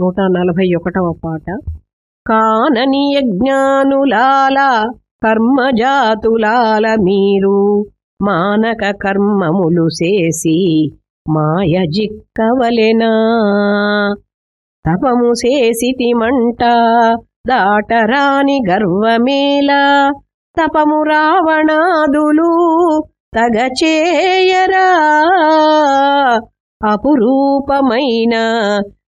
నూట నలభై ఒకటవ పాట. కానని యజ్ఞానులాల కర్మజాతులాల మీరు మానక కర్మములు చేసి మాయ జిక్కవలెనా? తపము చేసితిమంట దాటరాని గర్వమేలా? తపము రావణాదులు తగచేయరా? అపురూపమైన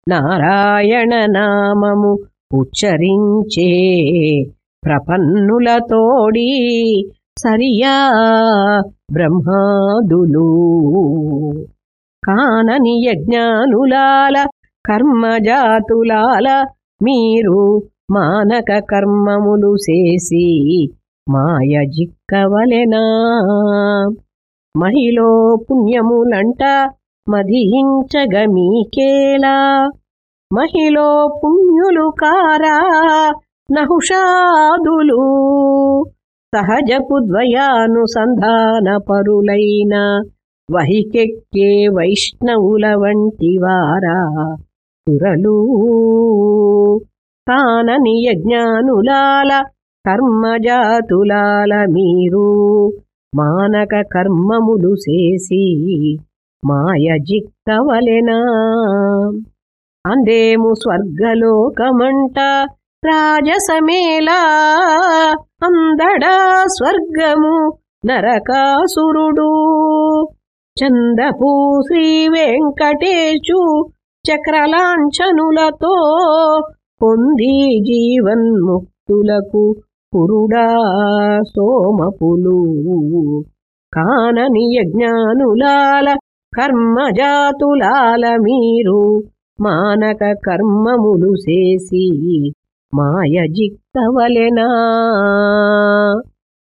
నారాయణ నామము ఉచ్చరించే ప్రపన్నులతోడి సరియా బ్రహ్మాదులు. కానని యజ్ఞానులాల కర్మజాతులాల మీరు మానక కర్మములు చేసి మాయ జిక్కవలెనా? మహిలో పుణ్యములంట మదించగ మీకేలా? మహిళ పుణ్యులు కారా నహుషాదులు. సహజపు ద్వయానుసంధాన పరులైన వహికెక్కే వైష్ణవుల వంటి వారా. సురలు తానని యజ్ఞానులాల కర్మజాతులాల మీరు మానక కర్మములు చేసి మాయ జిక్కవలెనా అందేము స్వర్గలోకమంట రాజసమేలా అందడా స్వర్గము నరకాసురుడు. చందపు శ్రీ వెంకటేశు చక్రలాంఛనులతో పొంది జీవన్ముక్తులకు పురుడా సోమపులు. కానని యజ్ఞానులాల కర్మజాతులాల మీరు మానక కర్మములు చేసి మాయ జిక్కవలెనా